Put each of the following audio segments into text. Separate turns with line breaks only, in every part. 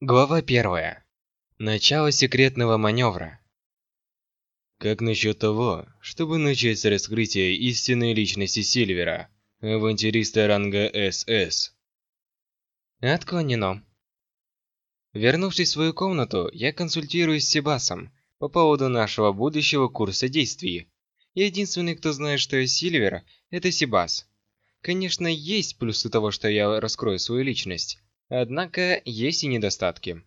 Глава первая. Начало секретного маневра.
Как насчет того, чтобы начать с раскрытия истинной личности Сильвера, авантюриста ранга СС?
Отклонено. Вернувшись в свою комнату, я консультируюсь с Себасом по поводу нашего будущего курса действий. Единственный, кто знает, что я Сильвер, это Себас. Конечно, есть плюсы того, что я раскрою свою личность. Однако, есть и недостатки.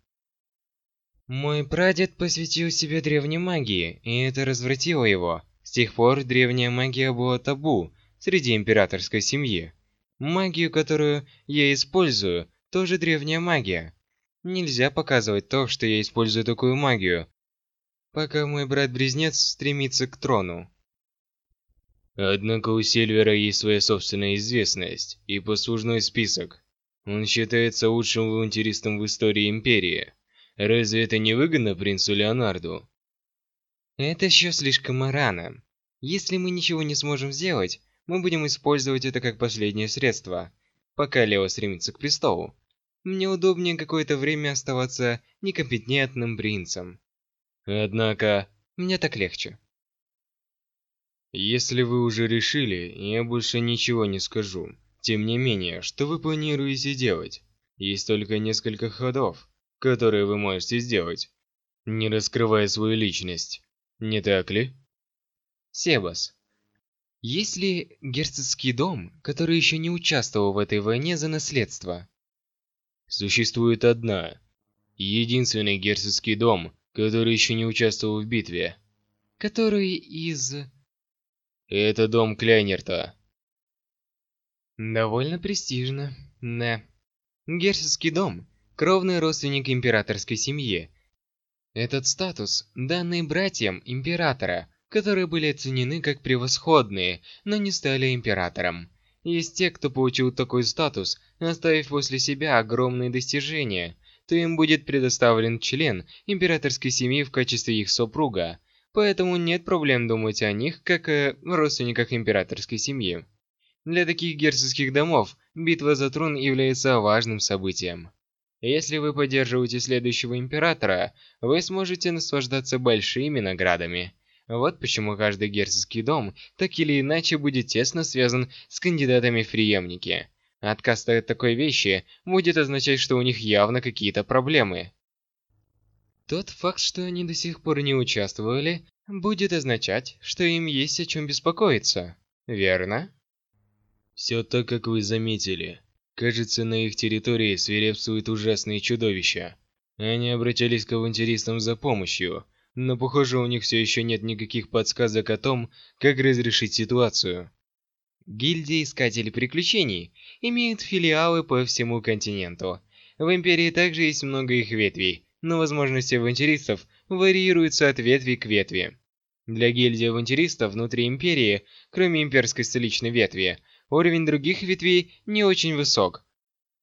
Мой прадед посвятил себе древней магии, и это развратило его. С тех пор древняя магия была табу среди императорской семьи. Магию, которую я использую, тоже древняя магия. Нельзя показывать то, что я использую такую магию, пока мой брат-близнец стремится к трону.
Однако у Сильвера есть своя собственная известность и послужной список. Он считается лучшим авантюристом в истории Империи. Разве это не выгодно принцу Леонарду?
Это еще слишком рано. Если мы ничего не сможем сделать, мы будем использовать это как последнее средство, пока Лео стремится к престолу. Мне удобнее какое-то время оставаться некомпетентным принцем.
Однако,
мне так легче.
Если вы уже решили, я больше ничего не скажу. Тем не менее, что вы планируете делать? Есть только несколько ходов, которые вы можете сделать, не раскрывая свою личность. Не так ли?
Себас, есть ли герцогский дом, который еще не участвовал в этой войне за наследство?
Существует одна, единственный герцогский дом, который еще не участвовал в битве.
Который из...
Это дом Кляйнерта.
Довольно престижно, да. Герцогский дом – кровный родственник императорской семьи. Этот статус, данный братьям императора, которые были оценены как превосходные, но не стали императором. Есть те, кто получил такой статус, оставив после себя огромные достижения, то им будет предоставлен член императорской семьи в качестве их супруга, поэтому нет проблем думать о них как о родственниках императорской семьи. Для таких герцогских домов битва за трон является важным событием. Если вы поддерживаете следующего императора, вы сможете наслаждаться большими наградами. Вот почему каждый герцогский дом так или иначе будет тесно связан с кандидатами в преемники. Отказ от такой вещи будет означать, что у них явно какие-то проблемы. Тот факт, что они до сих пор не участвовали, будет означать, что им есть о чем беспокоиться. Верно?
Все так, как вы заметили. Кажется, на их территории свирепствуют ужасные чудовища. Они обратились к авантюристам за помощью, но похоже, у них все еще нет никаких подсказок о том, как разрешить ситуацию.
Гильдия Искателей Приключений имеют филиалы по всему континенту. В Империи также есть много их ветвей, но возможности авантюристов варьируются от ветви к ветви. Для гильдии авантюристов внутри Империи, кроме имперской столичной ветви, Уровень других ветвей не очень высок.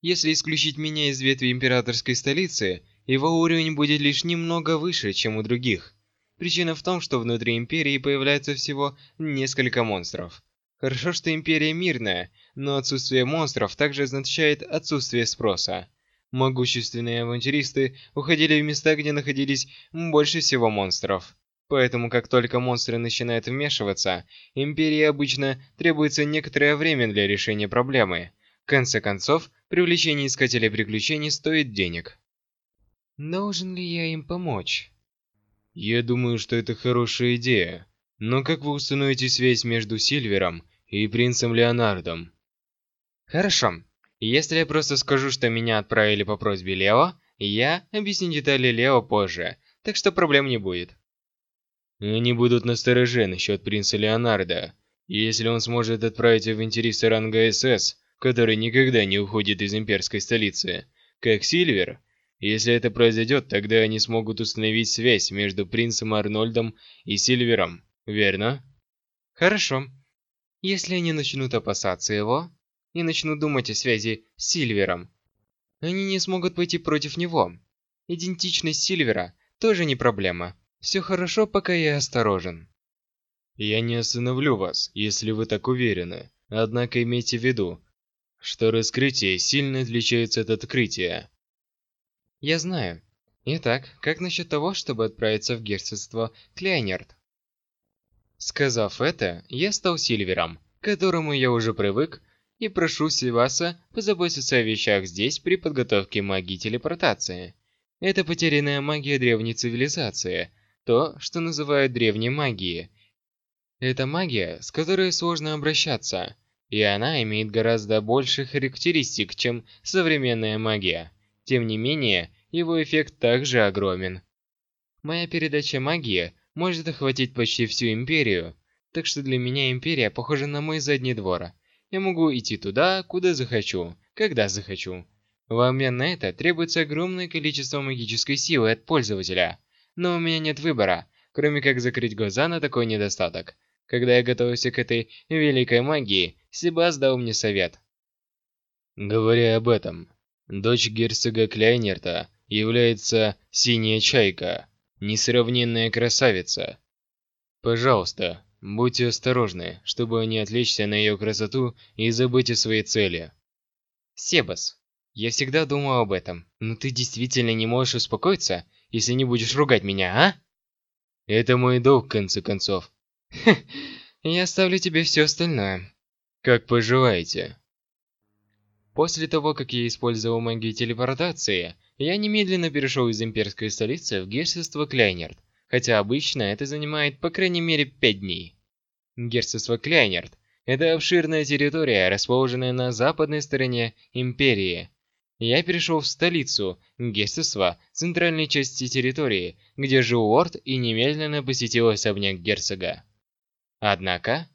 Если исключить меня из ветви императорской столицы, его уровень будет лишь немного выше, чем у других. Причина в том, что внутри Империи появляется всего несколько монстров. Хорошо, что Империя мирная, но отсутствие монстров также означает отсутствие спроса. Могущественные авантюристы уходили в места, где находились больше всего монстров. Поэтому, как только монстры начинают вмешиваться, Империи обычно требуется некоторое время для решения проблемы. В конце концов, привлечение Искателей Приключений стоит денег. Должен ли я им помочь?
Я думаю, что это хорошая идея. Но как вы установите связь между Сильвером и принцем Леонардом?
Хорошо. Если я просто скажу, что меня отправили по просьбе Лео, я объясню детали Лео позже, так что проблем не будет.
Они будут настороже насчет принца Леонардо. Если он сможет отправить авантюриста ранга СС, который никогда не уходит из имперской столицы, как Сильвер, если это произойдет, тогда они смогут установить связь между принцем Арнольдом и Сильвером, верно?
Хорошо. Если они начнут опасаться его и начнут думать о связи с Сильвером, они не смогут пойти против него. Идентичность Сильвера тоже не проблема. Все хорошо, пока я осторожен.
Я не остановлю вас, если вы так уверены. Однако имейте в виду, что раскрытие сильно отличается от открытия.
Я знаю. Итак, как насчет того, чтобы отправиться в герцогство Кляйнерд? Сказав это, я стал Сильвером, к которому я уже привык, и прошу Сиваса позаботиться о вещах здесь при подготовке магии телепортации. Это потерянная магия древней цивилизации, то, что называют древней магией. Это магия, с которой сложно обращаться, и она имеет гораздо больше характеристик, чем современная магия. Тем не менее, его эффект также огромен. Моя передача магии может охватить почти всю Империю, так что для меня Империя похожа на мой задний двор. Я могу идти туда, куда захочу, когда захочу. В обмен на это требуется огромное количество магической силы от пользователя. Но у меня нет выбора, кроме как закрыть глаза на такой недостаток. Когда я готовился к этой великой магии, Себас дал мне совет.
Говоря об этом, дочь герцога Кляйнерта является Синяя Чайка, несравненная красавица. Пожалуйста, будьте осторожны, чтобы не отвлечься на ее красоту и забыть о своей цели.
Себас, я всегда думал об этом, но ты действительно не можешь успокоиться, если не будешь ругать меня, а?
Это мой долг, в конце концов.
я оставлю тебе все остальное.
Как пожелаете.
После того, как я использовал магию телепортации, я немедленно перешел из имперской столицы в герцогство Кляйнерд, хотя обычно это занимает по крайней мере 5 дней. Герцогство Кляйнерд – это обширная территория, расположенная на западной стороне империи. Я перешел в столицу, герцогство, центральной части территории, где жил лорд и немедленно посетил особняк герцога. Однако...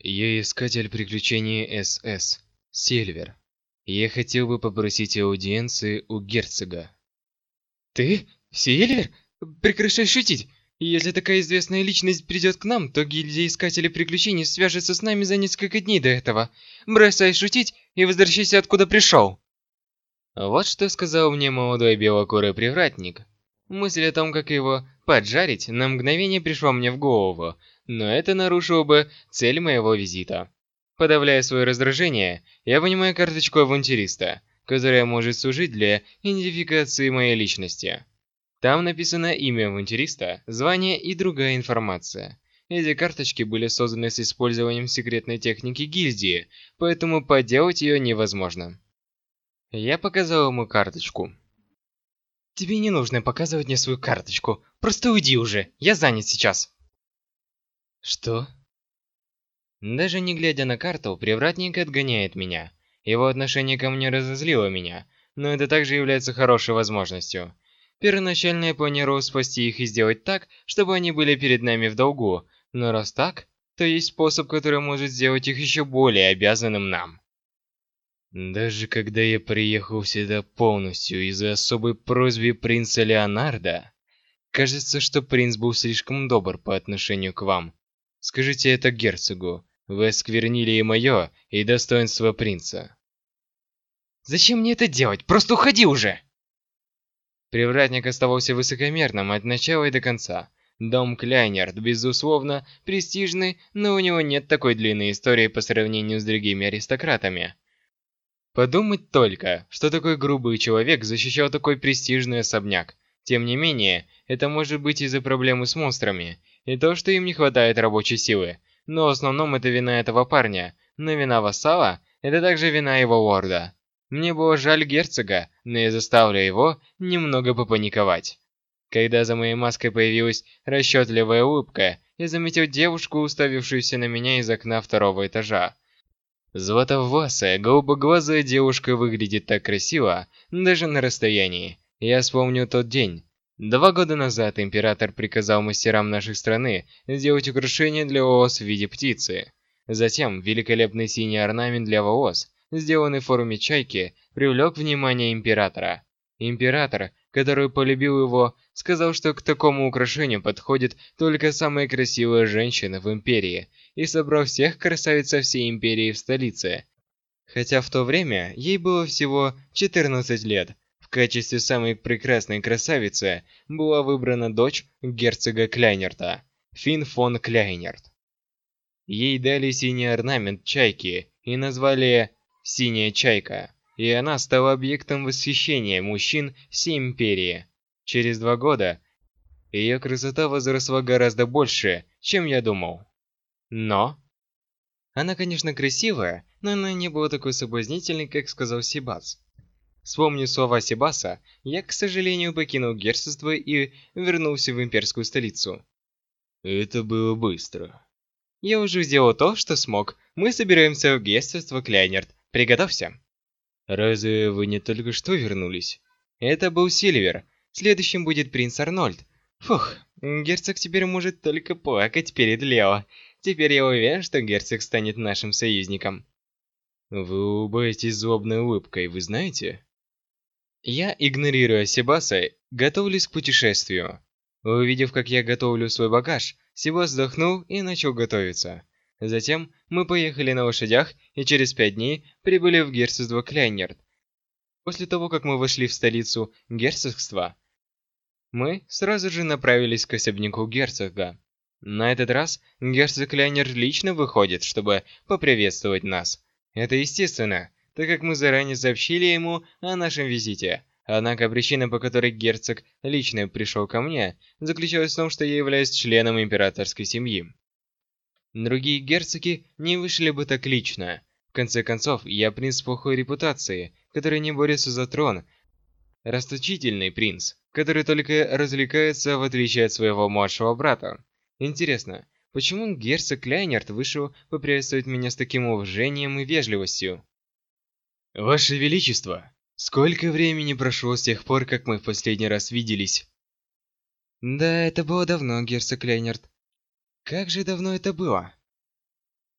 Я искатель приключений СС, Сильвер. Я хотел бы попросить аудиенции у герцога.
Ты? Сильвер? Прекращай шутить. Если такая известная личность придет к нам, то гильдия Искателей Приключений свяжется с нами за несколько дней до этого. Бросай шутить и возвращайся откуда пришел. Вот что сказал мне молодой белокурый привратник. Мысль о том, как его поджарить, на мгновение пришла мне в голову, но это нарушило бы цель моего визита. Подавляя свое раздражение, я вынимаю карточку авантюриста, которая может служить для идентификации моей личности. Там написано имя авантюриста, звание и другая информация. Эти карточки были созданы с использованием секретной техники гильдии, поэтому подделать ее невозможно. Я показал ему карточку. «Тебе не нужно показывать мне свою карточку. Просто уйди уже, я занят сейчас». «Что?» Даже не глядя на карту, привратник отгоняет меня. Его отношение ко мне разозлило меня, но это также является хорошей возможностью. Первоначально я планировал спасти их и сделать так, чтобы они были перед нами в долгу, но раз так, то есть способ, который может сделать их еще более обязанным нам.
Даже когда я приехал сюда полностью из-за особой просьбы принца Леонардо, кажется, что принц был слишком добр по отношению к вам. Скажите это герцогу, вы осквернили и мое, и достоинство принца.
Зачем мне это делать? Просто уходи уже! Привратник оставался высокомерным от начала и до конца. Дом Кляйнерд, безусловно, престижный, но у него нет такой длинной истории по сравнению с другими аристократами. Подумать только, что такой грубый человек защищал такой престижный особняк. Тем не менее, это может быть из-за проблемы с монстрами, и то, что им не хватает рабочей силы. Но в основном это вина этого парня, но вина вассала – это также вина его лорда. Мне было жаль герцога, но я заставлю его немного попаниковать. Когда за моей маской появилась расчетливая улыбка, я заметил девушку, уставившуюся на меня из окна второго этажа. Златовласая, голубоглазая девушка выглядит так красиво, даже на расстоянии. Я вспомнил тот день, Два года назад император приказал мастерам нашей страны сделать украшение для волос в виде птицы. Затем великолепный синий орнамент для волос, сделанный в форме чайки, привлек внимание императора. Император, который полюбил его, сказал, что к такому украшению подходит только самая красивая женщина в империи, и собрал всех красавиц всей империи в столице. Хотя в то время ей было всего 14 лет, в качестве самой прекрасной красавицы была выбрана дочь герцога Кляйнерта, Фин фон Кляйнерт. Ей дали синий орнамент чайки и назвали «Синяя чайка». И она стала объектом восхищения мужчин всей Империи. Через два года ее красота возросла гораздо больше, чем я думал. Но... Она, конечно, красивая, но она не была такой соблазнительной, как сказал Сибас. Вспомнив слова Сибаса, я, к сожалению, покинул герцогство и вернулся в имперскую столицу.
Это было быстро.
Я уже сделал то, что смог. Мы собираемся в герцогство Кляйнерт. Приготовься.
Разве вы не только что вернулись?
Это был Сильвер. Следующим будет принц Арнольд. Фух, герцог теперь может только плакать перед Лео. Теперь я уверен, что герцог станет нашим союзником.
Вы улыбаетесь злобной улыбкой, вы знаете?
Я, игнорируя Себаса, готовлюсь к путешествию. Увидев, как я готовлю свой багаж, Себас вздохнул и начал готовиться. Затем мы поехали на лошадях и через пять дней прибыли в герцогство Кляйнерт. После того, как мы вошли в столицу герцогства, мы сразу же направились к особняку герцога. На этот раз герцог Кляйнерт лично выходит, чтобы поприветствовать нас. Это естественно, так как мы заранее сообщили ему о нашем визите. Однако причина, по которой герцог лично пришел ко мне, заключалась в том, что я являюсь членом императорской семьи. Другие герцоги не вышли бы так лично. В конце концов, я принц плохой репутации, который не борется за трон. Расточительный принц, который только развлекается в отличие от своего младшего брата. Интересно, почему герцог Кляйнерт вышел поприветствовать меня с таким уважением и вежливостью?
Ваше Величество, Сколько времени прошло с тех пор, как мы в последний раз виделись?
Да, это было давно, герцог Лейнерт. Как же давно это было?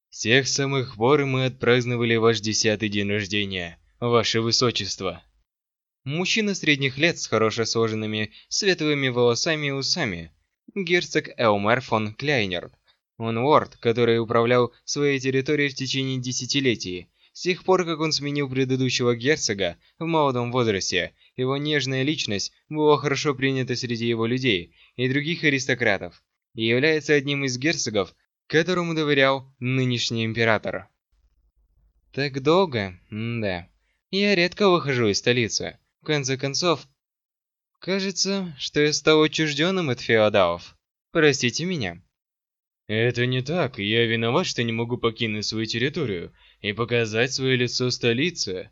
С тех самых пор мы отпраздновали ваш десятый день рождения, ваше высочество.
Мужчина средних лет с хорошо сложенными светлыми волосами и усами. Герцог Элмер фон Кляйнерт. Он лорд, который управлял своей территорией в течение десятилетий с тех пор, как он сменил предыдущего герцога в молодом возрасте, его нежная личность была хорошо принята среди его людей и других аристократов, и является одним из герцогов, которому доверял нынешний император. Так долго? М да. Я редко выхожу из столицы. В конце концов, кажется, что я стал отчужденным от феодалов. Простите меня.
Это не так, я виноват, что не могу покинуть свою территорию и показать свое лицо столице.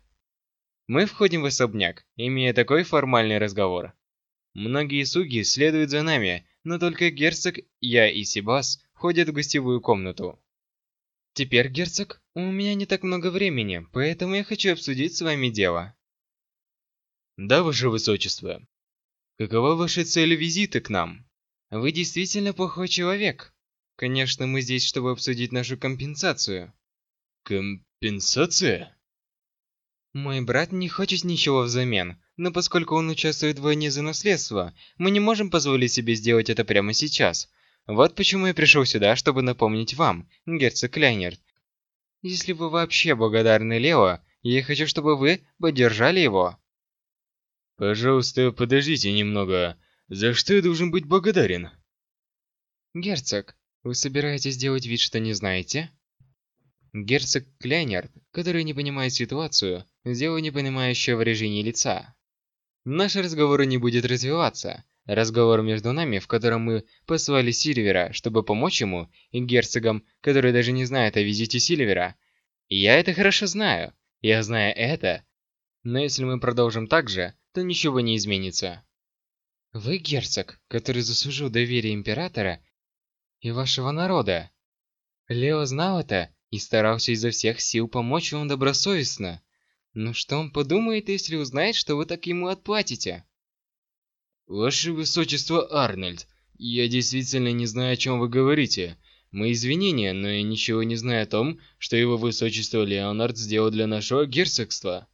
Мы входим в особняк, имея такой формальный разговор. Многие слуги следуют за нами, но только герцог, я и Сибас входят в гостевую комнату. Теперь, герцог, у меня не так много времени, поэтому я хочу обсудить с вами дело.
Да, ваше высочество. Какова ваша цель визита к нам?
Вы действительно плохой человек. Конечно, мы здесь, чтобы обсудить нашу компенсацию.
Компенсация?
Мой брат не хочет ничего взамен, но поскольку он участвует в войне за наследство, мы не можем позволить себе сделать это прямо сейчас. Вот почему я пришел сюда, чтобы напомнить вам, герцог Кляйнерт. Если вы вообще благодарны Лео, я хочу, чтобы вы поддержали его.
Пожалуйста, подождите немного. За что я должен быть благодарен?
Герцог, вы собираетесь делать вид, что не знаете? Герцог Кляйнерд, который не понимает ситуацию, сделал непонимающее выражение лица. Наш разговор не будет развиваться. Разговор между нами, в котором мы послали Сильвера, чтобы помочь ему, и герцогом, который даже не знает о визите Сильвера. я это хорошо знаю. Я знаю это. Но если мы продолжим так же, то ничего не изменится. Вы герцог, который заслужил доверие императора и вашего народа. Лео знал это и старался изо всех сил помочь вам добросовестно. Но что он подумает, если узнает, что вы так ему отплатите?
Ваше Высочество Арнольд, я действительно не знаю, о чем вы говорите. Мои извинения, но я ничего не знаю о том, что его Высочество Леонард сделал для нашего герцогства.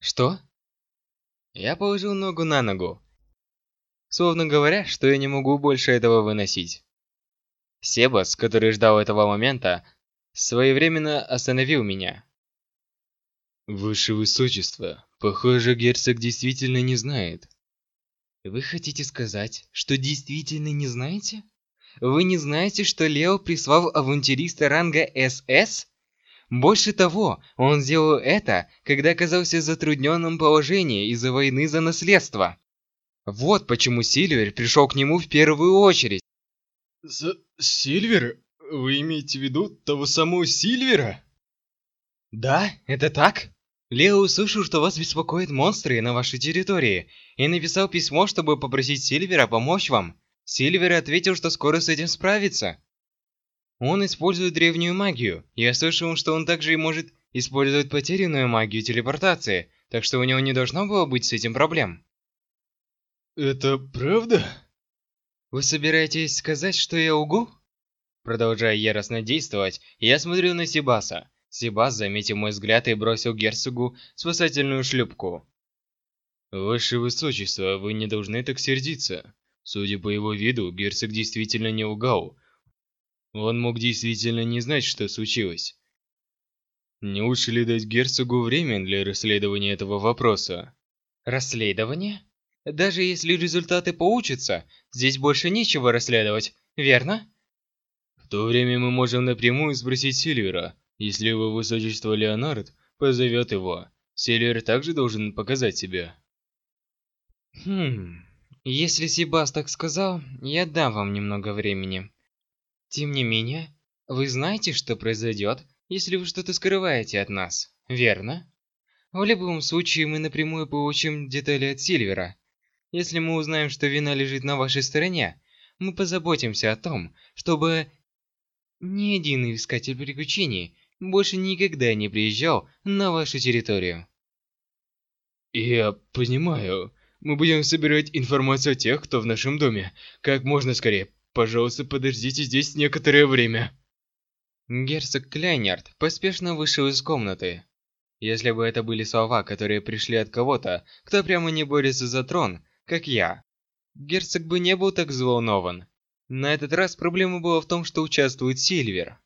Что? Я положил ногу на ногу, словно говоря, что я не могу больше этого выносить. Себас, который ждал этого момента, своевременно остановил меня.
Ваше Высочество, похоже, герцог действительно не знает.
Вы хотите сказать, что действительно не знаете? Вы не знаете, что Лео прислал авантюриста ранга СС? Больше того, он сделал это, когда оказался в затрудненном положении из-за войны за наследство. Вот почему Сильвер пришел к нему в первую очередь.
С Сильвер? Вы имеете в виду того самого Сильвера?
Да, это так. Лео услышал, что вас беспокоят монстры на вашей территории, и написал письмо, чтобы попросить Сильвера помочь вам. Сильвер ответил, что скоро с этим справится. Он использует древнюю магию. Я слышал, что он также и может использовать потерянную магию телепортации, так что у него не должно было быть с этим проблем.
Это правда?
Вы собираетесь сказать, что я угу? Продолжая яростно действовать, я смотрю на Сибаса. Сибас заметил мой взгляд и бросил герцогу спасательную шлюпку.
«Ваше Высочество, вы не должны так сердиться. Судя по его виду, герцог действительно не лгал. Он мог действительно не знать, что случилось. Не лучше ли дать герцогу время для расследования этого вопроса?»
«Расследование? Даже если результаты получатся, здесь больше нечего расследовать, верно?»
«В то время мы можем напрямую спросить Сильвера, если его высочество Леонард позовет его, Селлер также должен показать себя.
Хм, если Сибас так сказал, я дам вам немного времени. Тем не менее, вы знаете, что произойдет, если вы что-то скрываете от нас, верно? В любом случае, мы напрямую получим детали от Сильвера. Если мы узнаем, что вина лежит на вашей стороне, мы позаботимся о том, чтобы ни один искатель приключений больше никогда не приезжал на вашу территорию.
Я понимаю. Мы будем собирать информацию о тех, кто в нашем доме. Как можно скорее. Пожалуйста, подождите здесь некоторое время.
Герцог Кляйнярд поспешно вышел из комнаты. Если бы это были слова, которые пришли от кого-то, кто прямо не борется за трон, как я, герцог бы не был так взволнован. На этот раз проблема была в том, что участвует Сильвер.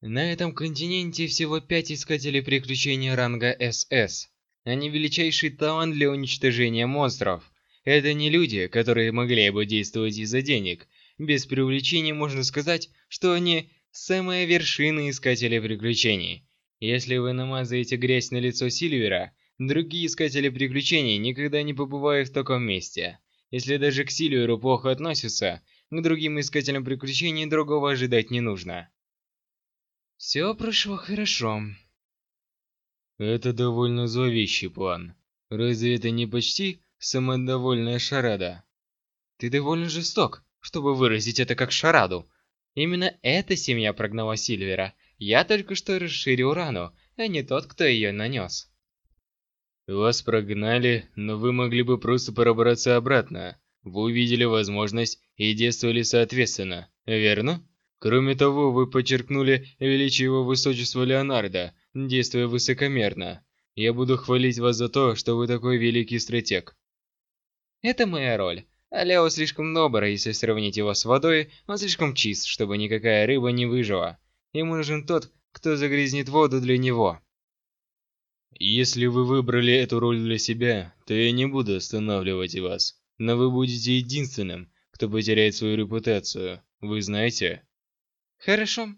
На этом континенте всего пять искателей приключений ранга СС. Они величайший талант для уничтожения монстров. Это не люди, которые могли бы действовать из-за денег. Без преувеличения можно сказать, что они самая вершина искателей приключений. Если вы намазаете грязь на лицо Сильвера, другие искатели приключений никогда не побывают в таком месте. Если даже к Сильверу плохо относятся, к другим искателям приключений другого ожидать не нужно. Все прошло хорошо.
Это довольно зловещий план. Разве это не почти самодовольная шарада?
Ты довольно жесток, чтобы выразить это как шараду. Именно эта семья прогнала Сильвера. Я только что расширил рану, а не тот, кто ее нанес.
Вас прогнали, но вы могли бы просто пробраться обратно. Вы увидели возможность и действовали соответственно, верно? Кроме того, вы подчеркнули величие его высочества Леонардо, действуя высокомерно. Я буду хвалить вас за то, что вы такой великий стратег.
Это моя роль. А Лео слишком добр, если сравнить его с водой, он слишком чист, чтобы никакая рыба не выжила. Ему нужен тот, кто загрязнит воду для него.
Если вы выбрали эту роль для себя, то я не буду останавливать вас. Но вы будете единственным, кто потеряет свою репутацию. Вы знаете?
Хорошо.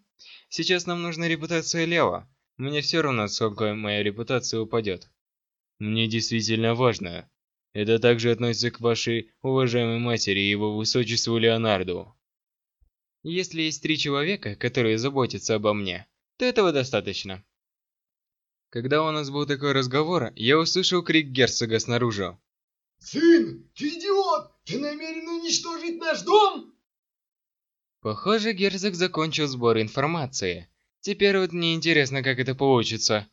Сейчас нам нужна репутация Лео. Мне все равно, сколько моя репутация упадет.
Мне действительно важно. Это также относится к вашей уважаемой матери и его высочеству Леонарду.
Если есть три человека, которые заботятся обо мне, то этого достаточно. Когда у нас был такой разговор, я услышал крик герцога снаружи.
«Сын, ты идиот! Ты намерен уничтожить наш дом?»
Похоже, герцог закончил сбор информации. Теперь вот мне интересно, как это получится.